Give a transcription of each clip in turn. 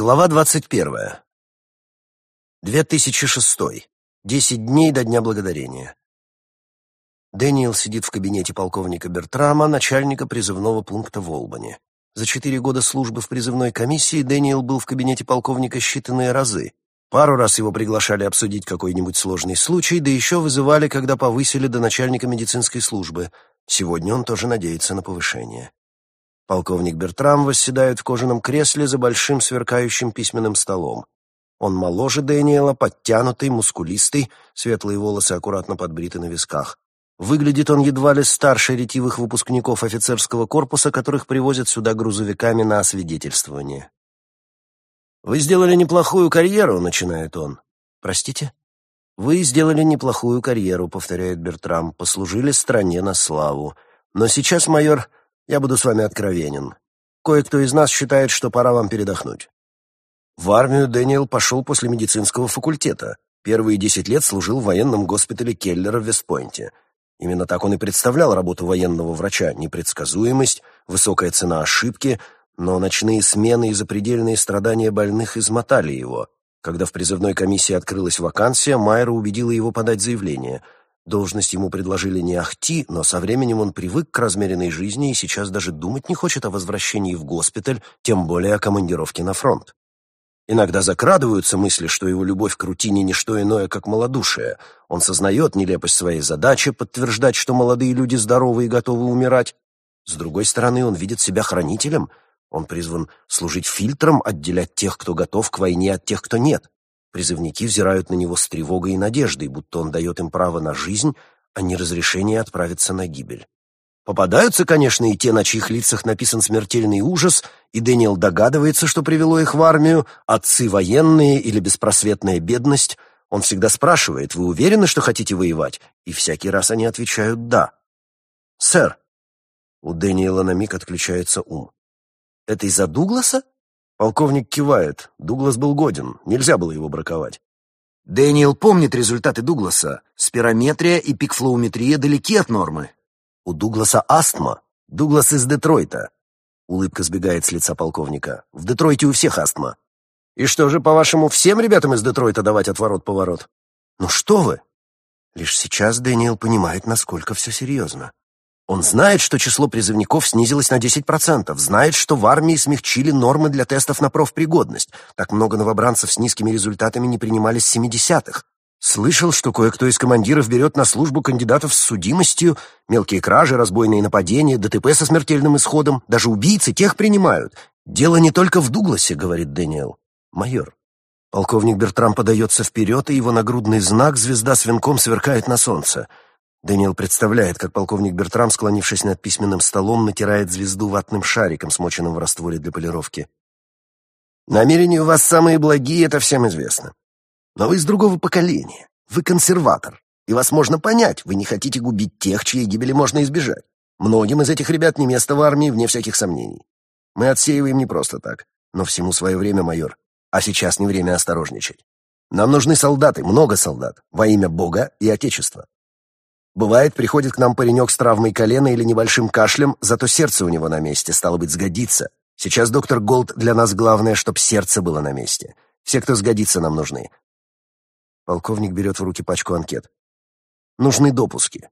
Глава двадцать первая. 2006. Десять дней до Дня Благодарения. Дэниел сидит в кабинете полковника Бертрама, начальника призывного пункта в Олбани. За четыре года службы в призывной комиссии Дэниел был в кабинете полковника считанные разы. Пару раз его приглашали обсудить какой-нибудь сложный случай, да еще вызывали, когда повысили до начальника медицинской службы. Сегодня он тоже надеется на повышение. Полковник Бертрам восседает в кожаном кресле за большим сверкающим письменным столом. Он моложе Дэниела, подтянутый, мускулистый, светлые волосы аккуратно подбриты на висках. Выглядит он едва ли старше ретивых выпускников офицерского корпуса, которых привозят сюда грузовиками на освидетельствование. «Вы сделали неплохую карьеру», — начинает он. «Простите?» «Вы сделали неплохую карьеру», — повторяет Бертрам, — «послужили стране на славу. Но сейчас, майор, я буду с вами откровенен. Кое-кто из нас считает, что пора вам передохнуть. В армию Дэниел пошел после медицинского факультета. Первые десять лет служил в военном госпитале Келлера в Вестпойнте. Именно так он и представлял работу военного врача. Непредсказуемость, высокая цена ошибки, но ночные смены и запредельные страдания больных измотали его. Когда в призывной комиссии открылась вакансия, Майера убедила его подать заявление – Должность ему предложили не ахти, но со временем он привык к размеренной жизни и сейчас даже думать не хочет о возвращении в госпиталь, тем более о командировке на фронт. Иногда закрадываются мысли, что его любовь к рутине не что иное, как малодушие. Он сознает нелепость своей задачи, подтверждать, что молодые люди здоровы и готовы умирать. С другой стороны, он видит себя хранителем. Он призван служить фильтром, отделять тех, кто готов к войне, от тех, кто нет. Призывники взирают на него с тревогой и надеждой, будто он дает им право на жизнь, а не разрешение отправиться на гибель. Попадаются, конечно, и те, на чьих лицах написан смертельный ужас, и Дэниел догадывается, что привело их в армию, отцы военные или беспросветная бедность. Он всегда спрашивает, вы уверены, что хотите воевать? И всякий раз они отвечают «да». «Сэр». У Дэниела на миг отключается ум. «Это из-за Дугласа?» Полковник кивает. Дуглас был годен, нельзя было его браковать. Дэниел помнит результаты Дугласа. Спирометрия и пикфлоуметрия далеки от нормы. У Дугласа астма. Дуглас из Детройта. Улыбка сбегает с лица полковника. В Детройте у всех астма. И что же, по-вашему, всем ребятам из Детройта давать отворот-поворот? Ну что вы? Лишь сейчас Дэниел понимает, насколько все серьезно. Он знает, что число призывников снизилось на 10%, знает, что в армии смягчили нормы для тестов на профпригодность. Так много новобранцев с низкими результатами не принимались с 70-х. Слышал, что кое-кто из командиров берет на службу кандидатов с судимостью, мелкие кражи, разбойные нападения, ДТП со смертельным исходом, даже убийцы тех принимают. Дело не только в Дугласе, говорит Дэниел. Майор. Полковник Бертрам подается вперед, и его нагрудный знак «Звезда с венком» сверкает на солнце. Дэниел представляет, как полковник Бертрам, склонившись над письменным столом, натирает звезду ватным шариком, смоченным в растворе для полировки. «Намерения у вас самые благие, это всем известно. Но вы из другого поколения. Вы консерватор. И вас можно понять, вы не хотите губить тех, чьей гибели можно избежать. Многим из этих ребят не место в армии, вне всяких сомнений. Мы отсеиваем не просто так, но всему свое время, майор. А сейчас не время осторожничать. Нам нужны солдаты, много солдат, во имя Бога и Отечества. Бывает, приходит к нам паренек с травмой колена или небольшим кашлем, зато сердце у него на месте, стало быть, сгодится. Сейчас доктор Голд для нас главное, чтоб сердце было на месте. Все, кто сгодится, нам нужны. Полковник берет в руки пачку анкет. Нужны допуски.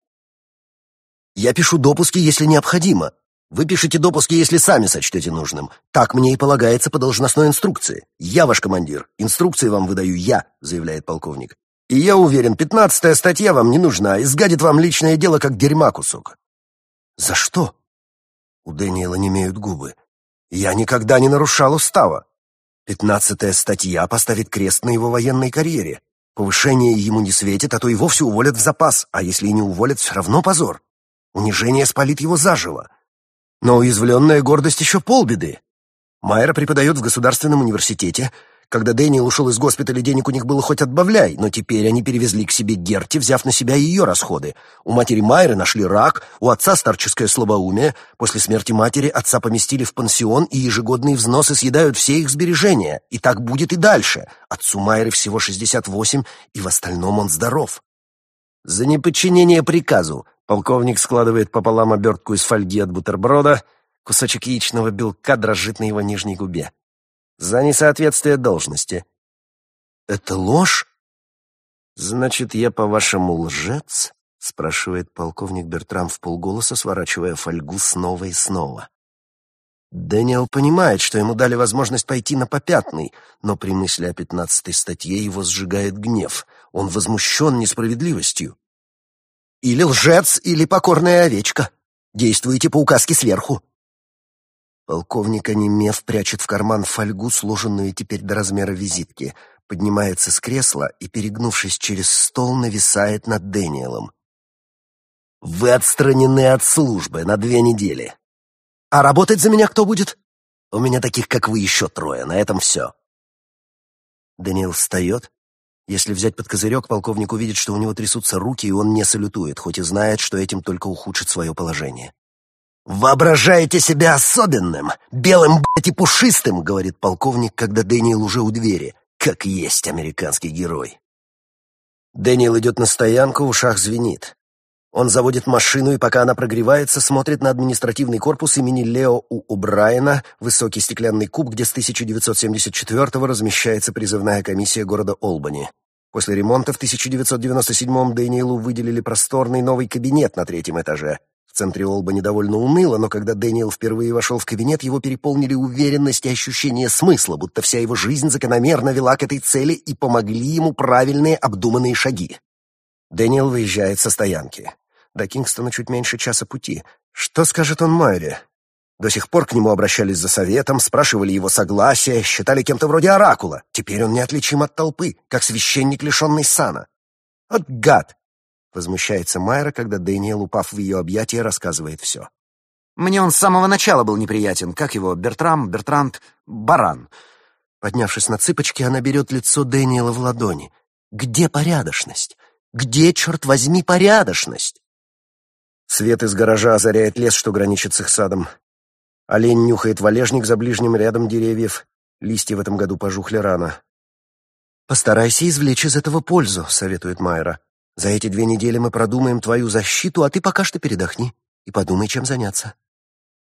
Я пишу допуски, если необходимо. Вы пишете допуски, если сами сочтете нужным. Так мне и полагается по должностной инструкции. Я ваш командир. Инструкции вам выдаю я, заявляет полковник. И я уверен, пятнадцатая статья вам не нужна, и сгадит вам личное дело, как дерьма кусок. За что? У Дэниела немеют губы. Я никогда не нарушал устава. Пятнадцатая статья поставит крест на его военной карьере. Повышение ему не светит, а то и вовсе уволят в запас, а если и не уволят, все равно позор. Унижение спалит его заживо. Но уязвленная гордость еще полбеды. Майер преподает в государственном университете, когда Дэниел ушел из госпиталя, денег у них было хоть отбавляй, но теперь они перевезли к себе Герти, взяв на себя ее расходы. У матери Майры нашли рак, у отца старческое слабоумие. После смерти матери отца поместили в пансион, и ежегодные взносы съедают все их сбережения. И так будет и дальше. Отцу Майры всего 68, и в остальном он здоров. За неподчинение приказу полковник складывает пополам обертку из фольги от бутерброда, кусочек яичного белка дрожит на его нижней губе. За несоответствие должности. Это ложь? Значит, я, по-вашему, лжец? Спрашивает полковник Бертрам в полголоса, сворачивая фольгу снова и снова. Дэниел понимает, что ему дали возможность пойти на попятный, но при мысли о пятнадцатой статье его сжигает гнев. Он возмущен несправедливостью. Или лжец, или покорная овечка. Действуйте по указке сверху. Полковник Анемев прячет в карман фольгу, сложенную теперь до размера визитки, поднимается с кресла и, перегнувшись через стол, нависает над Дэниелом. «Вы отстранены от службы на две недели. А работать за меня кто будет? У меня таких, как вы, еще трое. На этом все». Дэниел встает. Если взять под козырек, полковник увидит, что у него трясутся руки, и он не салютует, хоть и знает, что этим только ухудшит свое положение. «Воображаете себя особенным, белым, блядь, и пушистым», — говорит полковник, когда Дэниел уже у двери. «Как есть американский герой». Дэниел идет на стоянку, в ушах звенит. Он заводит машину, и пока она прогревается, смотрит на административный корпус имени Лео У. О'Брайена, высокий стеклянный куб, где с 1974-го размещается призывная комиссия города Олбани. После ремонта в 1997-м Дэниелу выделили просторный новый кабинет на третьем этаже. Центре Олбани довольно уныло, но когда Дэниел впервые вошел в кабинет, его переполнили уверенность и ощущение смысла, будто вся его жизнь закономерно вела к этой цели и помогли ему правильные обдуманные шаги. Дэниел выезжает со стоянки. До Кингстона чуть меньше часа пути. Что скажет он Майре? До сих пор к нему обращались за советом, спрашивали его согласия, считали кем-то вроде оракула. Теперь он неотличим от толпы, как священник, лишенный сана. «От гад!» — возмущается Майра, когда Дэниел, упав в ее объятия, рассказывает все. «Мне он с самого начала был неприятен. Как его? Бертрам, Бертранд, Баран». Поднявшись на цыпочки, она берет лицо Дэниела в ладони. «Где порядочность? Где, черт возьми, порядочность?» Свет из гаража озаряет лес, что граничит с их садом. Олень нюхает валежник за ближним рядом деревьев. Листья в этом году пожухли рано. «Постарайся извлечь из этого пользу», — советует Майра. «За эти две недели мы продумаем твою защиту, а ты пока что передохни и подумай, чем заняться».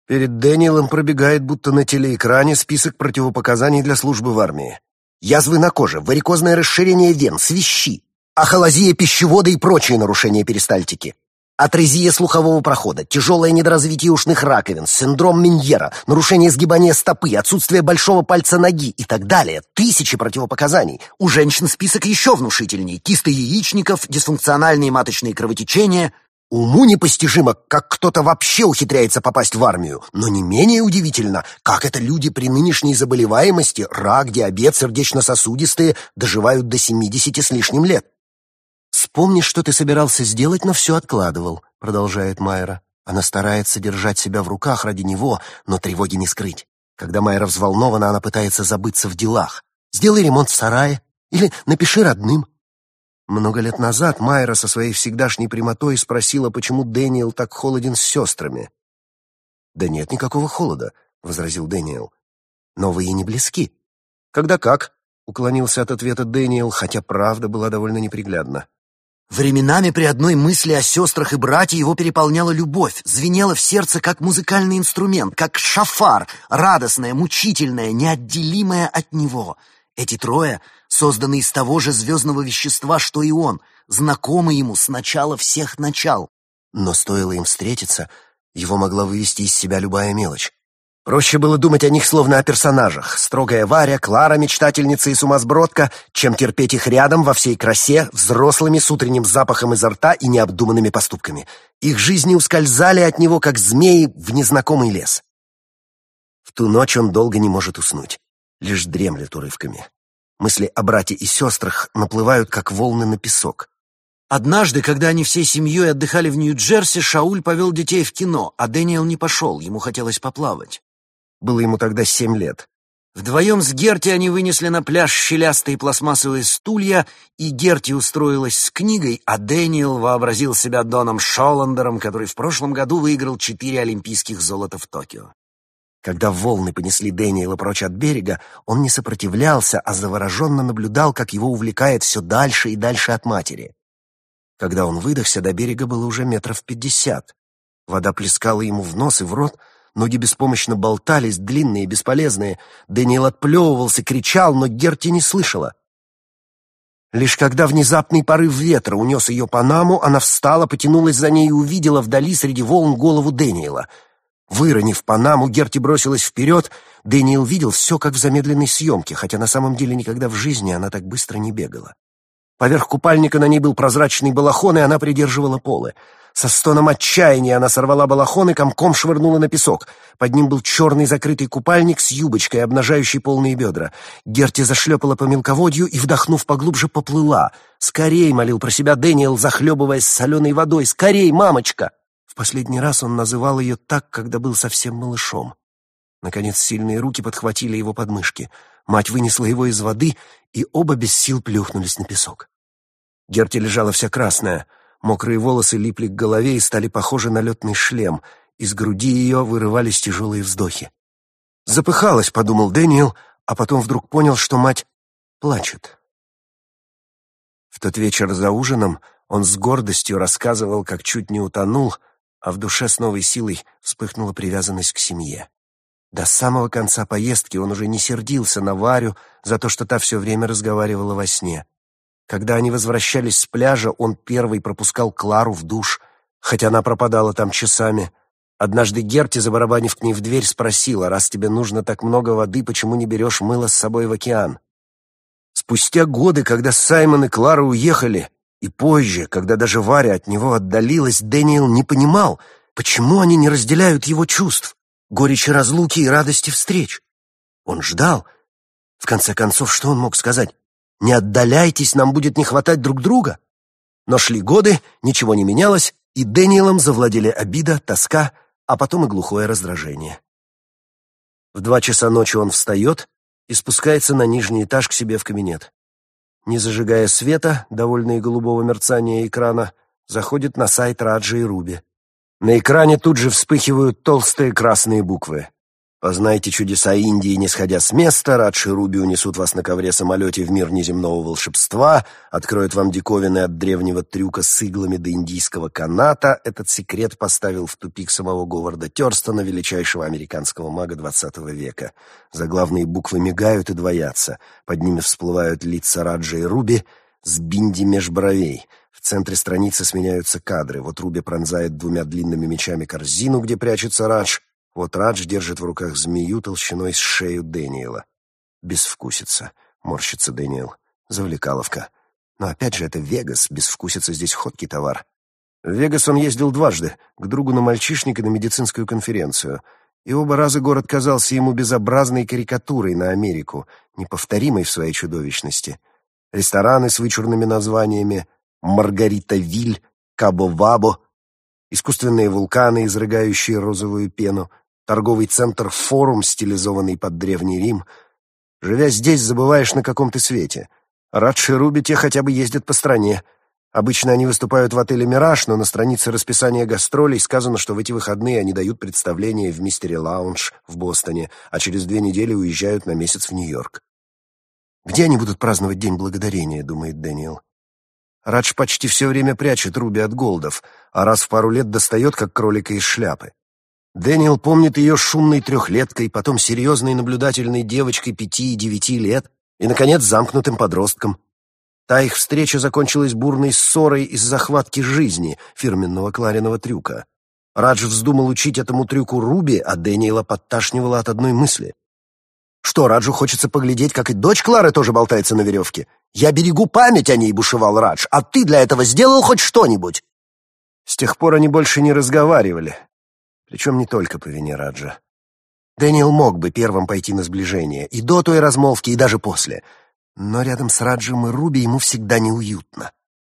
Перед Дэниелом пробегает, будто на телеэкране, список противопоказаний для службы в армии. Язвы на коже, варикозное расширение вен, свищи, ахолазия пищевода и прочие нарушения перистальтики. Атрезия слухового прохода, тяжелое недоразвитие ушных раковин, синдром Миньера, нарушение сгибания стопы, отсутствие большого пальца ноги и так далее. Тысячи противопоказаний. У женщин список еще внушительней. Кисты яичников, дисфункциональные маточные кровотечения. Уму непостижимо, как кто-то вообще ухитряется попасть в армию. Но не менее удивительно, как это люди при нынешней заболеваемости, рак, диабет, сердечно-сосудистые, доживают до 70 с лишним лет. «Вспомни, что ты собирался сделать, но все откладывал», — продолжает Майра. Она старается держать себя в руках ради него, но тревоги не скрыть. Когда Майра взволнована, она пытается забыться в делах. «Сделай ремонт в сарае» или «напиши родным». Много лет назад Майра со своей всегдашней прямотой спросила, почему Дэниел так холоден с сестрами. «Да нет никакого холода», — возразил Дэниел. «Но вы и не близки». «Когда как?» — уклонился от ответа Дэниел, хотя правда была довольно неприглядна. Временами при одной мысли о сестрах и брате его переполняла любовь, звенела в сердце как музыкальный инструмент, как шофар, радостная, мучительная, неотделимая от него. Эти трое созданы из того же звездного вещества, что и он, знакомы ему с начала всех начал. Но стоило им встретиться, его могла вывести из себя любая мелочь. Проще было думать о них словно о персонажах. Строгая Варя, Клара, мечтательница и сумасбродка, чем терпеть их рядом во всей красе, взрослыми, с утренним запахом изо рта и необдуманными поступками. Их жизни ускользали от него, как змеи, в незнакомый лес. В ту ночь он долго не может уснуть, лишь дремлет урывками. Мысли о брате и сестрах наплывают, как волны на песок. Однажды, когда они всей семьей отдыхали в Нью-Джерси, Шауль повел детей в кино, а Дэниел не пошел, ему хотелось поплавать. Было ему тогда семь лет. Вдвоем с Герти они вынесли на пляж щелястые пластмассовые стулья, и Герти устроилась с книгой, а Дэниел вообразил себя Доном Шоландером, который в прошлом году выиграл четыре олимпийских золота в Токио. Когда волны понесли Дэниела прочь от берега, он не сопротивлялся, а завороженно наблюдал, как его увлекает все дальше и дальше от матери. Когда он выдохся, до берега было уже метров пятьдесят. Вода плескала ему в нос и в рот, Ноги беспомощно болтались, длинные, бесполезные. Дэниел отплевывался, кричал, но Герти не слышала. Лишь когда внезапный порыв ветра унес ее панаму, она встала, потянулась за ней и увидела вдали среди волн голову Дэниела. Выронив панаму, Герти бросилась вперед. Дэниел видел все, как в замедленной съемке, хотя на самом деле никогда в жизни она так быстро не бегала. Поверх купальника на ней был прозрачный балахон, и она придерживала полы. Со стоном отчаяния она сорвала балахон и комком швырнула на песок. Под ним был черный закрытый купальник с юбочкой, обнажающей полные бедра. Герти зашлепала по мелководью и, вдохнув поглубже, поплыла. «Скорей!» — молил про себя Дэниел, захлебываясь соленой водой. «Скорей, мамочка!» В последний раз он называл ее так, когда был совсем малышом. Наконец сильные руки подхватили его подмышки. Мать вынесла его из воды, и оба без сил плюхнулись на песок. Герти лежала вся красная — Мокрые волосы липли к голове и стали похожи на летный шлем. Из груди ее вырывались тяжелые вздохи. «Запыхалась», — подумал Дэниел, а потом вдруг понял, что мать плачет. В тот вечер за ужином он с гордостью рассказывал, как чуть не утонул, а в душе с новой силой вспыхнула привязанность к семье. До самого конца поездки он уже не сердился на Варю за то, что та все время разговаривала во сне. Когда они возвращались с пляжа, он первый пропускал Клару в душ, хотя она пропадала там часами. Однажды Герти, забарабанив к ней в дверь, спросила, «Раз тебе нужно так много воды, почему не берешь мыло с собой в океан?» Спустя годы, когда Саймон и Клара уехали, и позже, когда даже Варя от него отдалилась, Дэниел не понимал, почему они не разделяют его чувств, горечи разлуки и радости встреч. Он ждал. В конце концов, что он мог сказать? Не отдаляйтесь, нам будет не хватать друг друга. Но шли годы, ничего не менялось, и Дэниелом завладели обида, тоска, а потом и глухое раздражение. В два часа ночи он встает и спускается на нижний этаж к себе в кабинет. Не зажигая света, довольный голубого мерцания экрана, заходит на сайт Раджи и Руби. На экране тут же вспыхивают толстые красные буквы. Познайте чудеса Индии, не сходя с места, Радши Руби унесут вас на ковре-самолете в мир неземного волшебства, откроют вам диковины от древнего трюка с иглами до индийского каната. Этот секрет поставил в тупик самого Говарда Терстона, величайшего американского мага XX века. Заглавные буквы мигают и двоятся. Под ними всплывают лица Раджи и Руби с бинди меж бровей. В центре страницы сменяются кадры. Вот Руби пронзает двумя длинными мечами корзину, где прячется Радж, вот Радж держит в руках змею толщиной с шею Дэниела. Безвкусица, морщится Дэниел. Завлекаловка. Но опять же, это Вегас, безвкусица здесь ходкий товар. В Вегас он ездил дважды, к другу на мальчишник и на медицинскую конференцию. И оба раза город казался ему безобразной карикатурой на Америку, неповторимой в своей чудовищности. Рестораны с вычурными названиями «Маргарита Виль», «Кабо-Вабо», искусственные вулканы, изрыгающие розовую пену, торговый центр «Форум», стилизованный под Древний Рим. Живя здесь, забываешь, на каком ты свете. Радши Руби те хотя бы ездят по стране. Обычно они выступают в отеле «Мираж», но на странице расписания гастролей сказано, что в эти выходные они дают представление в «Мистере Лаунж» в Бостоне, а через две недели уезжают на месяц в Нью-Йорк. «Где они будут праздновать День Благодарения?» — думает Дэниел. Радж почти все время прячет Руби от голдов, а раз в пару лет достает, как кролика из шляпы. Дэниел помнит ее шумной трехлеткой, потом серьезной наблюдательной девочкой пяти и девяти лет и, наконец, замкнутым подростком. Та их встреча закончилась бурной ссорой из захватки жизни, фирменного Клариного трюка. Радж вздумал учить этому трюку Руби, а Дэниела подташнивало от одной мысли. Что, Раджу хочется поглядеть, как и дочь Клары тоже болтается на веревке? Я берегу память о ней, бушевал Радж, а ты для этого сделал хоть что-нибудь? С тех пор они больше не разговаривали, причем не только по вине Раджа. Дэниел мог бы первым пойти на сближение, и до той размолвки, и даже после. Но рядом с Раджем и Руби ему всегда неуютно.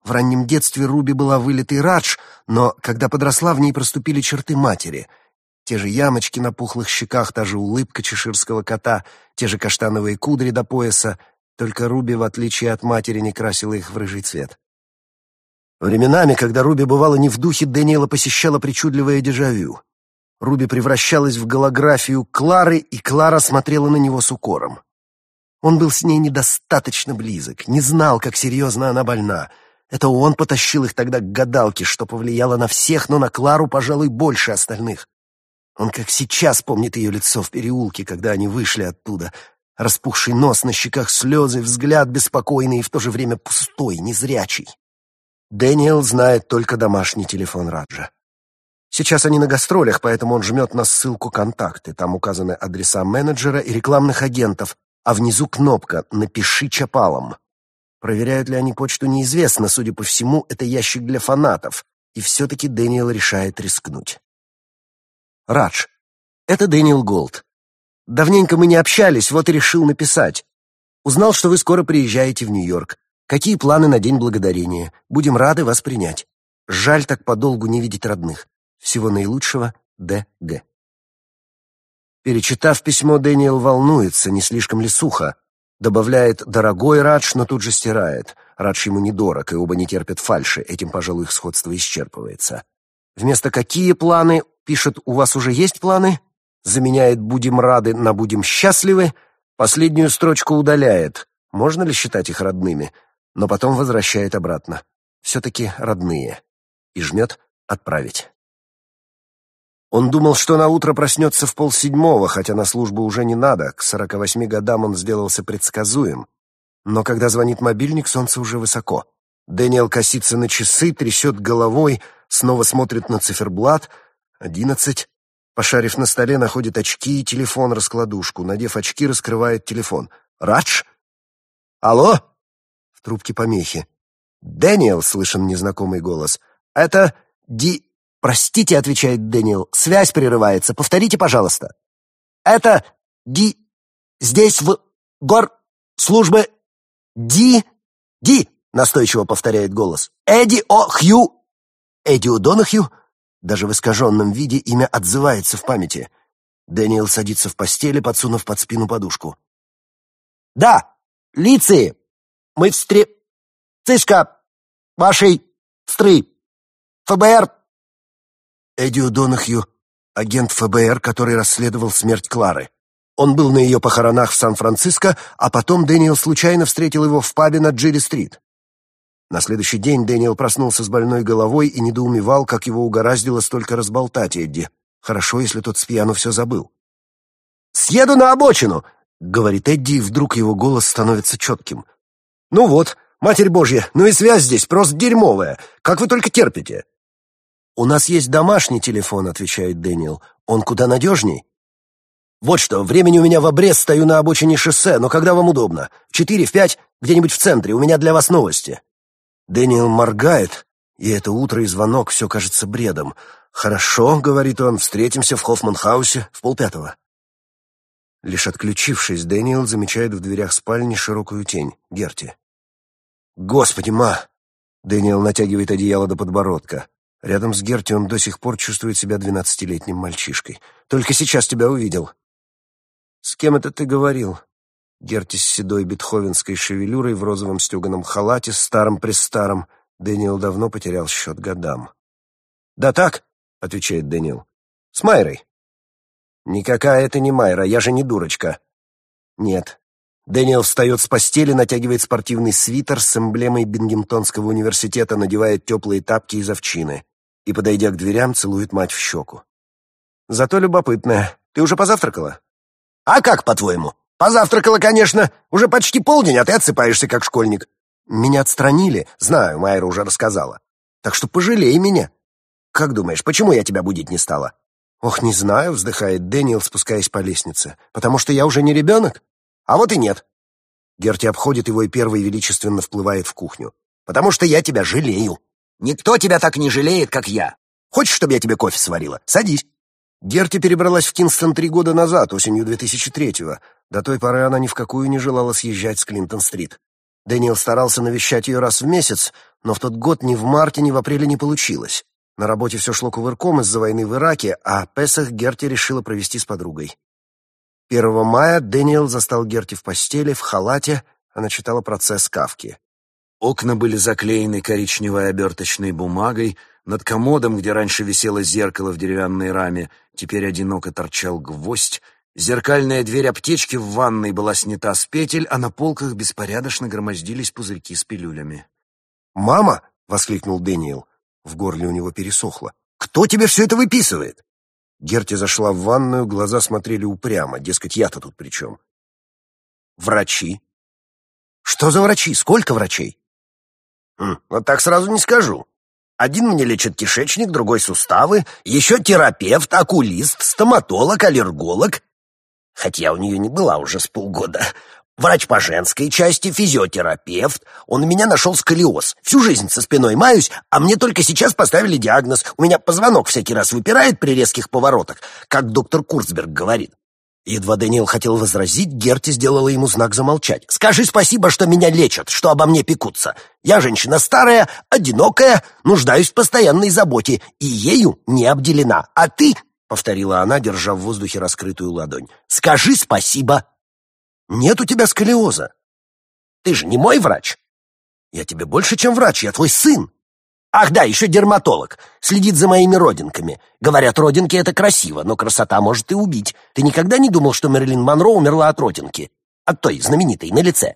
В раннем детстве Руби была вылитый Радж, но когда подросла, в ней проступили черты матери — те же ямочки на пухлых щеках, та же улыбка чеширского кота, те же каштановые кудри до пояса, только Руби, в отличие от матери, не красила их в рыжий цвет. Временами, когда Руби бывала не в духе, Дэниела посещала причудливое дежавю. Руби превращалась в голографию Клары, и Клара смотрела на него с укором. Он был с ней недостаточно близок, не знал, как серьезно она больна. Это он потащил их тогда к гадалке, что повлияло на всех, но на Клару, пожалуй, больше остальных. Он как сейчас помнит ее лицо в переулке, когда они вышли оттуда. Распухший нос, на щеках слезы, взгляд беспокойный и в то же время пустой, незрячий. Дэниел знает только домашний телефон Раджа. Сейчас они на гастролях, поэтому он жмет на ссылку «Контакты». Там указаны адреса менеджера и рекламных агентов, а внизу кнопка «Напиши Чапалом». Проверяют ли они почту, неизвестно. Судя по всему, это ящик для фанатов. И все-таки Дэниел решает рискнуть. Радж. Это Дэниел Голд. Давненько мы не общались, вот и решил написать. Узнал, что вы скоро приезжаете в Нью-Йорк. Какие планы на День Благодарения? Будем рады вас принять. Жаль так подолгу не видеть родных. Всего наилучшего, Д.Г. Перечитав письмо, Дэниел волнуется, не слишком ли сухо. Добавляет «дорогой Радж», но тут же стирает. Радж ему не дорог, и оба не терпят фальши. Этим, пожалуй, их сходство исчерпывается. Вместо «какие планы» пишет «у вас уже есть планы?» Заменяет «будем рады» на «будем счастливы». Последнюю строчку удаляет. Можно ли считать их родными? Но потом возвращает обратно. Все-таки родные. И жмет «отправить». Он думал, что на утро проснется в полседьмого, хотя на службу уже не надо. К сорока восьми годам он сделался предсказуем. Но когда звонит мобильник, солнце уже высоко. Дэниел косится на часы, трясет головой, снова смотрит на циферблат. Одиннадцать. Пошарив на столе, находит очки и телефон-раскладушку. Надев очки, раскрывает телефон. «Радж?» «Алло?» В трубке помехи. «Дэниел», — слышен незнакомый голос. «Это Ди...» «Простите», — отвечает Дэниел, — «связь прерывается. Повторите, пожалуйста». «Это Ди... Здесь в... Гор... Службы... Ди... Ди...» — настойчиво повторяет голос. «Эдди О. Хью...» «Эдди О'Донахью?» Даже в искаженном виде имя отзывается в памяти. Дэниел садится в постели, подсунув под спину подушку. «Да, Лици, мы встре... Цишка, вашей... Стры... ФБР Эдди О'Донахью — агент ФБР, который расследовал смерть Клары. Он был на ее похоронах в Сан-Франциско, а потом Дэниел случайно встретил его в пабе на Джири-стрит. На следующий день Дэниел проснулся с больной головой и недоумевал, как его угораздило столько разболтать Эдди. Хорошо, если тот спьяну все забыл. «Съеду на обочину!» — говорит Эдди, и вдруг его голос становится четким. «Ну вот, Матерь Божья, ну и связь здесь просто дерьмовая. Как вы только терпите?» «У нас есть домашний телефон», — отвечает Дэниел. «Он куда надежней». «Вот что, времени у меня в обрез, стою на обочине шоссе, но когда вам удобно? В четыре, в пять, где-нибудь в центре, у меня для вас новости». Дэниел моргает, и это утро и звонок все кажется бредом. «Хорошо», — говорит он, — «встретимся в Хоффманхаусе в полпятого». Лишь отключившись, Дэниел замечает в дверях спальни широкую тень, Герти. «Господи, ма!» Дэниел натягивает одеяло до подбородка. Рядом с Герти он до сих пор чувствует себя двенадцатилетним мальчишкой. Только сейчас тебя увидел. «С кем это ты говорил?» Герти с седой бетховенской шевелюрой в розовом стеганом халате, старом-престаром. Дэниел давно потерял счет годам. «Да так», — отвечает Дэниел. «С Майрой». «Никакая это не Майра, я же не дурочка». «Нет». Дэниел встает с постели, натягивает спортивный свитер с эмблемой Бингемтонского университета, надевает теплые тапки из овчины и, подойдя к дверям, целует мать в щеку. «Зато любопытная. Ты уже позавтракала?» «А как, по-твоему? Позавтракала, конечно. Уже почти полдень, а ты отсыпаешься, как школьник». «Меня отстранили. Знаю, Майра уже рассказала. Так что пожалей меня». «Как думаешь, почему я тебя будить не стала?» «Ох, не знаю», — вздыхает Дэниел, спускаясь по лестнице. «Потому что я уже не ребенок?» «А вот и нет». Герти обходит его и первый величественно вплывает в кухню. «Потому что я тебя жалею». Никто тебя так не жалеет, как я. Хочешь, чтобы я тебе кофе сварила? Садись». Герти перебралась в Кингстон три года назад, осенью 2003-го. До той поры она ни в какую не желала съезжать с Клинтон-стрит. Дэниел старался навещать ее раз в месяц, но в тот год ни в марте, ни в апреле не получилось. На работе все шло кувырком из-за войны в Ираке, а Песах Герти решила провести с подругой. 1 мая Дэниел застал Герти в постели, в халате, она читала процесс Кавки. Окна были заклеены коричневой оберточной бумагой, над комодом, где раньше висело зеркало в деревянной раме, теперь одиноко торчал гвоздь, зеркальная дверь аптечки в ванной была снята с петель, а на полках беспорядочно громоздились пузырьки с пилюлями. «Мама!» — воскликнул Дэниел. В горле у него пересохло. «Кто тебе все это выписывает?» Герти зашла в ванную, глаза смотрели упрямо, дескать, я-то тут при чем? Врачи. Что за врачи? Сколько врачей? Хм, вот так сразу не скажу. Один мне лечит кишечник, другой суставы, еще терапевт, окулист, стоматолог, аллерголог. Хотя у нее не была уже с полгода. Врач по женской части, физиотерапевт. Он у меня нашел сколиоз. Всю жизнь со спиной маюсь, а мне только сейчас поставили диагноз. У меня позвонок всякий раз выпирает при резких поворотах, как доктор Курцберг говорит. Едва Дэниел хотел возразить, Герти сделала ему знак замолчать. «Скажи спасибо, что меня лечат, что обо мне пекутся. Я женщина старая, одинокая, нуждаюсь в постоянной заботе, и ею не обделена. А ты, — повторила она, держа в воздухе раскрытую ладонь, — скажи спасибо. Нет у тебя сколиоза. Ты же не мой врач. Я тебе больше, чем врач, я твой сын. Ах да, еще дерматолог. Следит за моими родинками. Говорят, родинки — это красиво, но красота может и убить. Ты никогда не думал, что Мерлин Монро умерла от родинки? От той, знаменитой, на лице.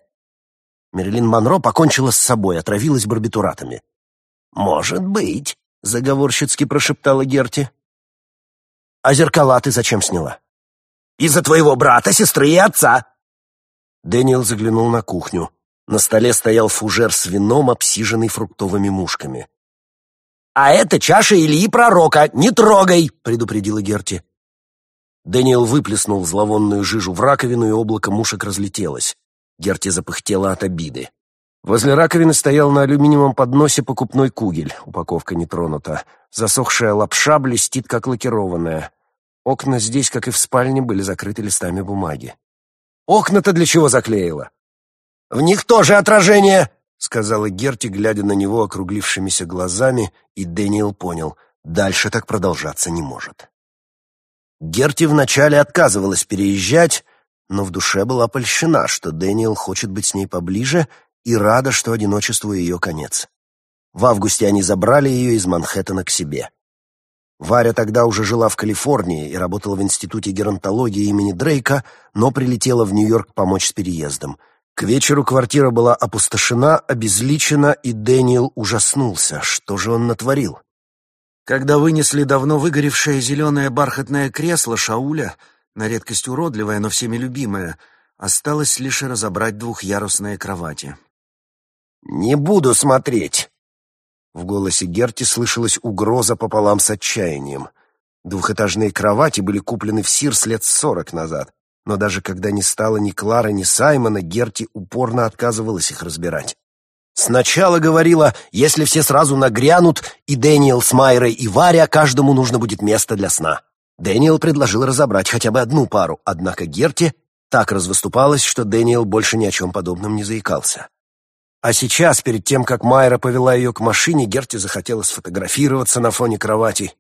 Мерлин Монро покончила с собой, отравилась барбитуратами. «Может быть», — заговорщицки прошептала Герти. «А зеркала ты зачем сняла?» «Из-за твоего брата, сестры и отца!» Дэниел заглянул на кухню. На столе стоял фужер с вином, обсиженный фруктовыми мушками. «А это чаша Ильи Пророка! Не трогай!» — предупредила Герти. Дэниел выплеснул зловонную жижу в раковину, и облако мушек разлетелось. Герти запыхтела от обиды. Возле раковины стоял на алюминиевом подносе покупной кугель, упаковка не тронута. Засохшая лапша блестит, как лакированная. Окна здесь, как и в спальне, были закрыты листами бумаги. «Окна-то для чего заклеила?» «В них тоже отражение!» — сказала Герти, глядя на него округлившимися глазами, и Дэниел понял, дальше так продолжаться не может. Герти вначале отказывалась переезжать, но в душе была польщена, что Дэниел хочет быть с ней поближе и рада, что одиночеству ее конец. В августе они забрали ее из Манхэттена к себе. Варя тогда уже жила в Калифорнии и работала в Институте геронтологии имени Дрейка, но прилетела в Нью-Йорк помочь с переездом — к вечеру квартира была опустошена, обезличена, и Дэниел ужаснулся. Что же он натворил? Когда вынесли давно выгоревшее зеленое бархатное кресло Шауля, на редкость уродливое, но всеми любимое, осталось лишь разобрать двухъярусные кровати. «Не буду смотреть!» В голосе Герти слышалась угроза пополам с отчаянием. Двухэтажные кровати были куплены в Сирс лет сорок назад но даже когда не стало ни Клары, ни Саймона, Герти упорно отказывалась их разбирать. Сначала говорила, если все сразу нагрянут, и Дэниел с Майрой, и Варя, каждому нужно будет место для сна. Дэниел предложил разобрать хотя бы одну пару, однако Герти так развыступалась, что Дэниел больше ни о чем подобном не заикался. А сейчас, перед тем, как Майра повела ее к машине, Герти захотела сфотографироваться на фоне кровати.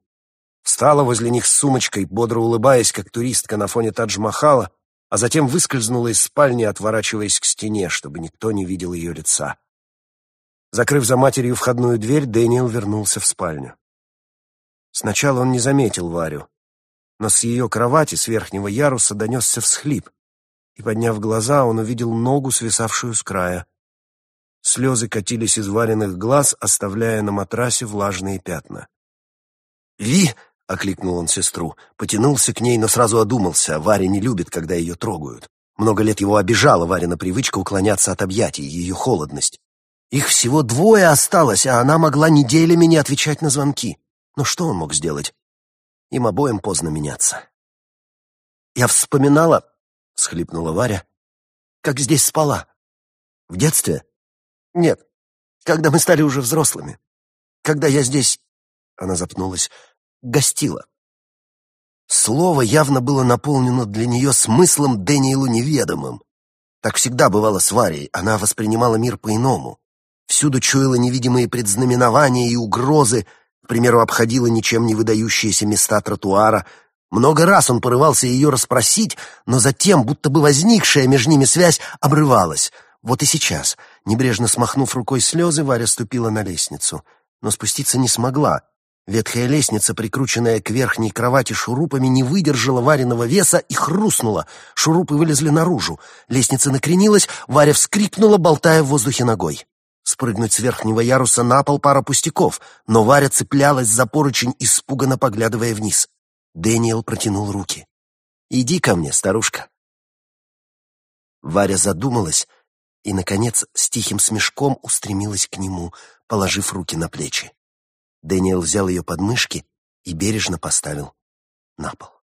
Встала возле них с сумочкой, бодро улыбаясь, как туристка на фоне Тадж-Махала, а затем выскользнула из спальни, отворачиваясь к стене, чтобы никто не видел ее лица. Закрыв за матерью входную дверь, Дэниел вернулся в спальню. Сначала он не заметил Варю, но с ее кровати с верхнего яруса донесся всхлип, и, подняв глаза, он увидел ногу, свисавшую с края. Слезы катились из вареных глаз, оставляя на матрасе влажные пятна. «Ви!» — окликнул он сестру. Потянулся к ней, но сразу одумался. Варя не любит, когда ее трогают. Много лет его обижала Варина привычка уклоняться от объятий, ее холодность. Их всего двое осталось, а она могла неделями не отвечать на звонки. Но что он мог сделать? Им обоим поздно меняться. «Я вспоминала», — схлипнула Варя, — «как здесь спала. В детстве? Нет, когда мы стали уже взрослыми. Когда я здесь...» Она запнулась гостила. Слово явно было наполнено для нее смыслом Дэниелу неведомым. Так всегда бывало с Варей, она воспринимала мир по-иному. Всюду чуяла невидимые предзнаменования и угрозы, к примеру, обходила ничем не выдающиеся места тротуара. Много раз он порывался ее расспросить, но затем, будто бы возникшая между ними связь, обрывалась. Вот и сейчас, небрежно смахнув рукой слезы, Варя ступила на лестницу, но спуститься не смогла. Ветхая лестница, прикрученная к верхней кровати шурупами, не выдержала Вариного веса и хрустнула. Шурупы вылезли наружу. Лестница накренилась, Варя вскрикнула, болтая в воздухе ногой. Спрыгнуть с верхнего яруса на пол пара пустяков, но Варя цеплялась за поручень, испуганно поглядывая вниз. Дэниел протянул руки. «Иди ко мне, старушка». Варя задумалась и, наконец, с тихим смешком устремилась к нему, положив руки на плечи. Дэниел взял ее подмышки и бережно поставил на пол.